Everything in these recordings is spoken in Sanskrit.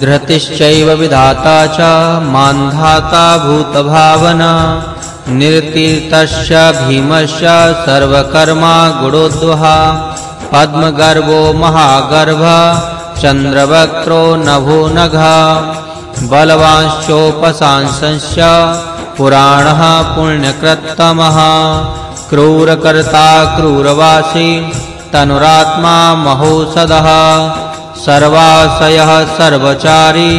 धृतिश्चैव विधाता च मान्धाता भूतभावना। निर्तीर्थस्य भीमस्य सर्वकर्मा गुणोद्वहा पद्मगर्भो महागर्भ चन्द्रवक्त्रो नभो नघ। बलवांश्चोपसांसंश्च पुराणः पुण्यकृत्तमः। क्रूरकर्ता क्रूरवासी तनुरात्मा महोषधः सर्वाशयः सर्वचारी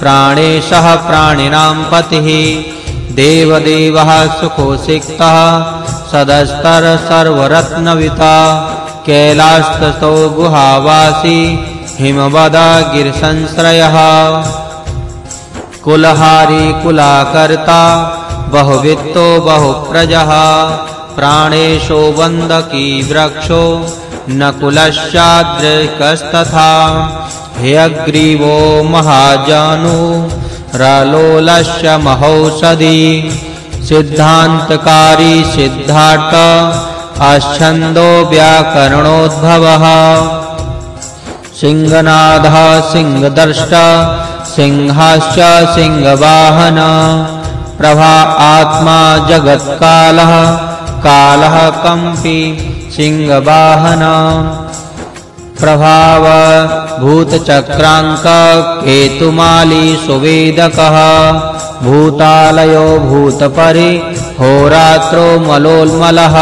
प्राणेशः प्राणिनां पतिः। देवदेवः सुखोसिक्तः सदस्तर सर्वरत्नविता कैलास्ततो गुहावासी हिमवदा गिरिसंश्रयः। कुलहारी कुलाकर्ता बहुवित्तो बहुप्रजः प्राणेशो वन्दकी वृक्षो नकुलश्चाद्रिकस्तथा। ह्यग्रीवो महाजानु रलोलश्च महौषधी सिद्धान्तकारी सिद्धार्थ आच्छन्दो व्याकरणोद्भवः। सिंहनाथः सिंहदर्ष्टा सिंहाश्च सिंहवाहन प्रभा आत्मा जगत्कालः कालः कम्पि सिंहवाहन प्रभाव भूतचक्राङ्क केतुमाली सुवेदकः। भूतालयो भूतपरि होरात्रो मलोल्मलः।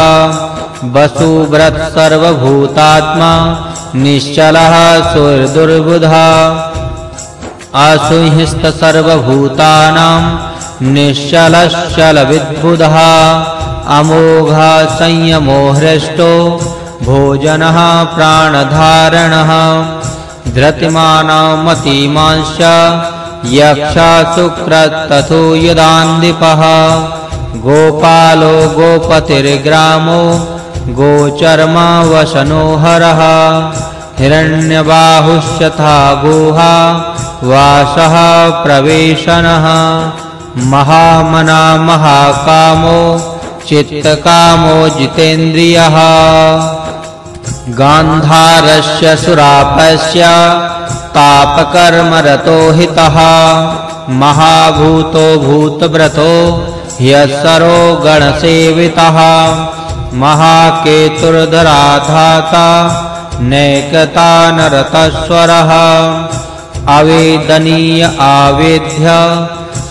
वसुव्रत् सर्वभूतात्मा निश्चलः सुरदुर्बुधा असुहिस्त सर्वभूतानां निश्चलश्चलविद्बुधः अमोघा संयमो हृष्टो भोजनः प्राणधारणः धृतिमानमतिमांश्च यक्षा शुक्रतथो यदान्दिपः गोपालो गोपतिर्ग्रामो गोचर्मा वशनोहरः हिरण्यबाहुश्चथा गुहा वासः प्रवेशनः महामना महाकामो चित्तकामो जितेन्द्रियः। गान्धारस्य सुरापस्य तापकर्मरतो हितः। महाभूतो भूतव्रतो ह्यसरो गणसेवितः। महाकेतुर्धराधाता नैकतानरतस्वरः अवेदनीय आवेद्य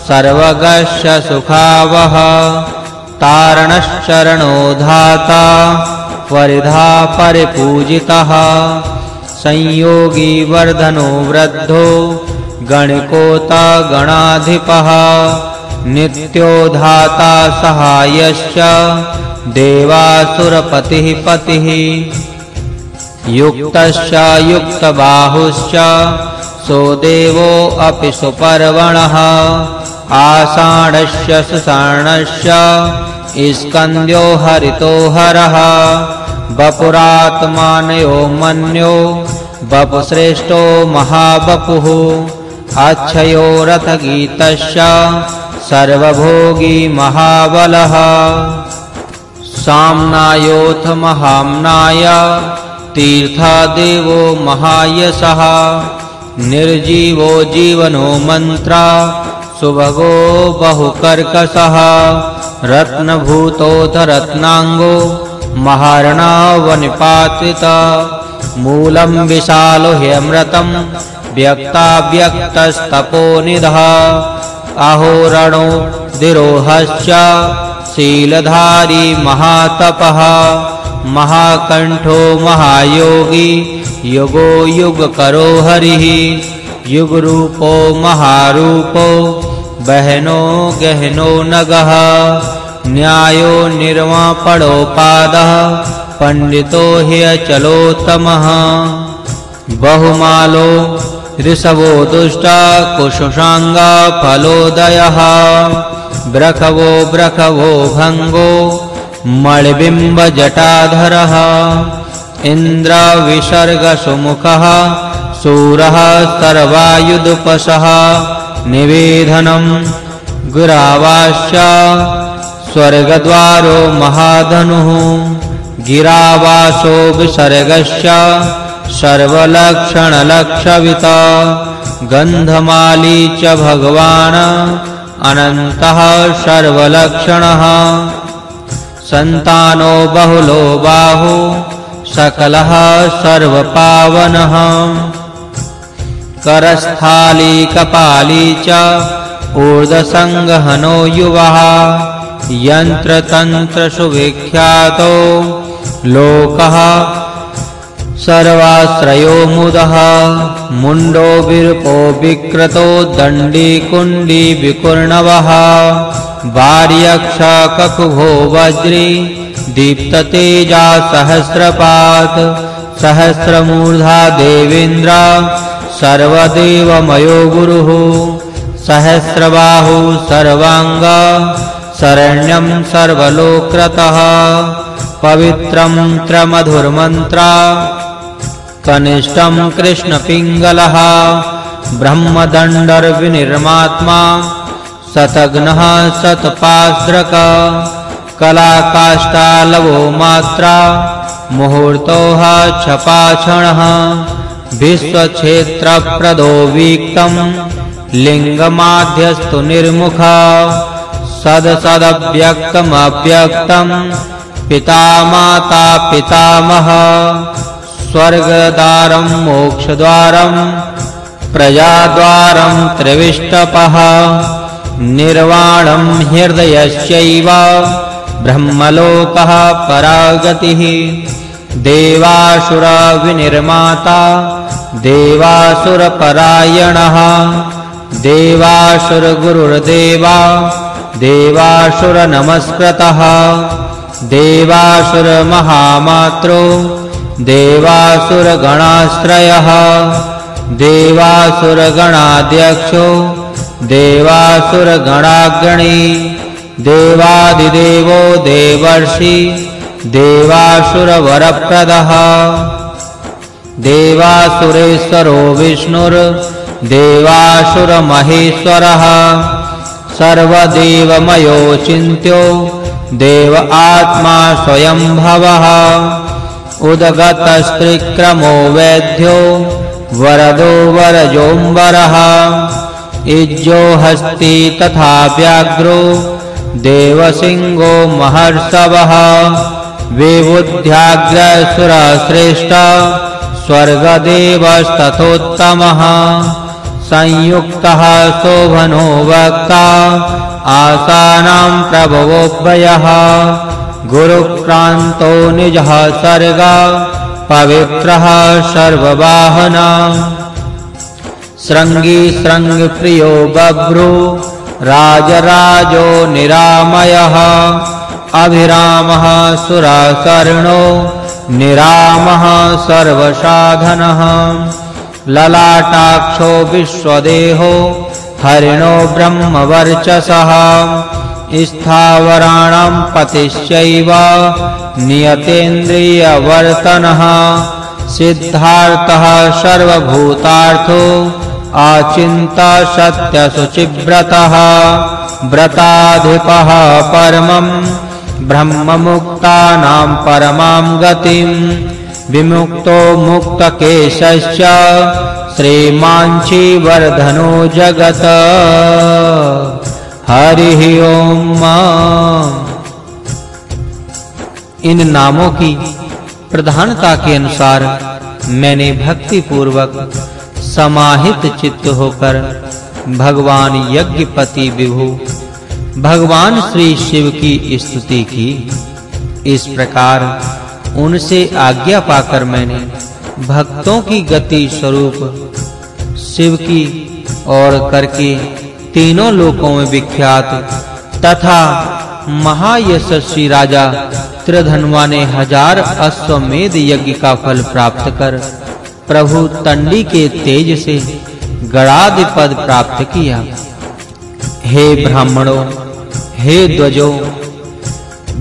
सर्वगस्य सुखावः तारणश्चरणो धाता परिधा परिपूजितः संयोगी वर्धनो वृद्धो गणिकोता गणाधिपः नित्यो धाता सहायश्च देवासुरपतिः पतिः। युक्तश्च युक्तबाहुश्च सो देवो अपि सुपर्वणः आषाढस्य सुषाणश्च स्कन्द्यो हरितो हरः। वपुरात्मानयो मन्यो वपुश्रेष्ठो महाबपुः। अच्छयो रथगीतश्च सर्वभोगी महाबलः। साम्नायोऽथ महाम्नाय तीर्थादेवो महायशः। निर्जीवो जीवनो मन्त्रा सुभगो बहुकर्कशः रत्नभूतोऽथ रत्नाङ्गो महार्णावनिपातित। मूलं विशालो ह्यमृतं व्यक्ताव्यक्तस्तपोनिधः अहोरणो दिरोहश्च शीलधारी महातपः। महाकण्ठो महायोगी युगो युगकरो हरिः। युगरूपो महारूपो बहनो गहनो नगः न्यायो निर्वापणोपादः पण्डितो ह्यचलोत्तमः बहुमालो ऋषभो दुष्टा कुशुषाङ्गा फलोदयः ब्रखवो ब्रखवो भङ्गो मणिबिम्बजटाधरः इन्द्रविसर्गसुमुखः शूरः सर्वायुधुपसः निवेदनं गुरावाश्च स्वर्गद्वारो महाधनुः गिरावासो विसर्गश्च सर्वलक्षणलक्षविता गन्धमाली च भगवान् अनन्तः सर्वलक्षणः। सन्तानो बहुलो बाहु सकलः सर्वपावनः करस्थाली कपाली च ऊर्धसङ्गहनो युवः। यन्त्रतन्त्रसुविख्यातो लोकः। सर्वाश्रयो मुदः। मुण्डो विरूपो विक्रतो दण्डी कुण्डी विकुर्णवः वार्यक्ष ककुभो वज्री दीप्ततेजा सहस्रपात् सहस्रमूर्धा देवेन्द्र सर्वदेवमयो गुरुः। सहस्रबाहु सर्वाङ्ग शरण्यं सर्वलोक्रतः पवित्रं त्रमधुर्मन्त्रा कनिष्ठं कृष्णपिङ्गलः। ब्रह्मदण्डर्विनिर्मात्मा शतघ्नः शतपास्रक कलाकाष्ठालवो मात्रा मुहूर्तोः छपाक्षणः विश्वक्षेत्रप्रदो वीक्तं लिङ्गमाध्यस्तु निर्मुखा सदसदव्यक्तमव्यक्तं पिता माता पितामह स्वर्गद्वारं मोक्षद्वारं प्रजाद्वारं त्रिविष्टपः निर्वाणं हृदयस्यैव ब्रह्मलोकः परागतिः देवासुरविनिर्माता देवासुरपरायणः देवासुरगुरुर्देवा देवासुरनमस्कृतः देवासुरमहामात्रो देवासुरगणाश्रयः देवासुरगणाध्यक्षो देवासुरगणाग्रणी देवादिदेवो देवर्षि देवासुरवरप्रदः। देवासुरेश्वरो विष्णुर्देवासुरमहेश्वरः देव आत्मा स्वयंभवः। उदगतस्त्रिक्रमो वैद्यो वरदो वरजोऽम्बरः। इज्जो हस्ति तथा व्याघ्रो देवसिंहो महर्षवः विबुद्ध्याग्रसुरश्रेष्ठ स्वर्गदेवस्तथोत्तमः। संयुक्तः शोभनो वक्ता आसानां प्रभवोभयः गुरुक्रान्तो निजः सर्ग पवित्रः सर्ववाहना। शृङ्गी शृङ्गप्रियो बभ्रू राजराजो निरामयः अभिरामः सुराकर्णो निरामः सर्वसाधनः। ललाटाक्षो विश्वदेहो हरिणो ब्रह्मवर्चसः। स्थावराणां पतिश्चैव नियतेन्द्रियवर्तनः। सिद्धार्थः सर्वभूतार्थो आचिन्ता सत्यशुचिव्रतः। व्रताधिपः परमम् ब्रह्ममुक्तानां परमां गतिं। विमुक्तो मुक्तकेशश्च श्रीमाञ्चीवर्धनो जगत। हरिः ओम इन नामों की प्रधानता के अनुसार मैंने भक्ति पूर्वक समाहित चित्त होकर भगवान यज्ञपति विभु भगवान श्री शिव की स्तुति की। इस प्रकार उनसे आज्ञा पाकर मैंने भक्तों की गति स्वरूप शिव की और करके तीनों लोकों में विख्यात तथा महायशस्वी राजा त्रिधनवा ने हज़ार अश्वमेध यज्ञ का फल प्राप्त कर प्रभु तंडी के तेज से गणादि पद प्राप्त किया। हे ब्राह्मणों हे द्वजों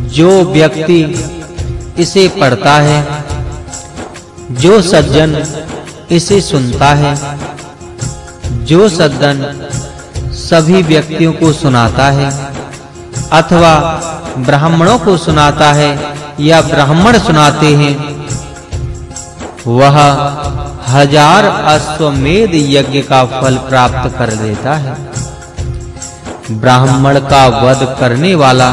जो व्यक्ति इसे पढ़ता है, जो सज्जन इसे सुनता है, जो सज्जन सभी व्यक्तियों को सुनाता है, अथवा ब्राह्मणों को सुनाता है या ब्राह्मण सुनाते हैं, वह हज़ार अश्वमेध यज्ञ का फल प्राप्त कर देता है। ब्राह्मण का वध करने वाला,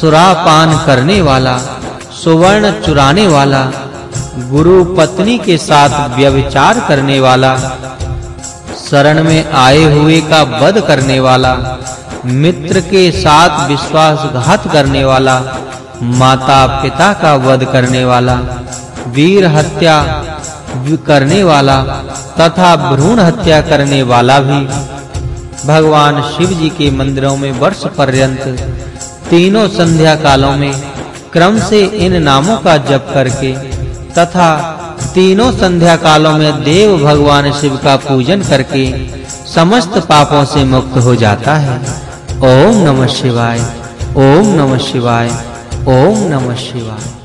सुरापान करने वाला, सुवर्ण चुराने वाला, गुरु पत्नी के साथ व्यभिचार करने वाला, शरण में आए हुए का वध करने वाला, मित्र के साथ विश्वासघात करने वाला माता पिता का वध करने वाला, वीर हत्या करने वाला, तथा भ्रूण हत्या करने वाला भी भगवान शिव जी के मंदिरों में वर्ष पर्यंत, तीनों संध्या कालों में क्रम से इन नामों का जप करके, तथा तीनों संध्या कालों में देव भगवान शिव का पूजन करके समस्त पापों से मुक्त हो जाता है। ओम नमः शिवाय, ओम नमः शिवाय, ओम नमः शिवाय।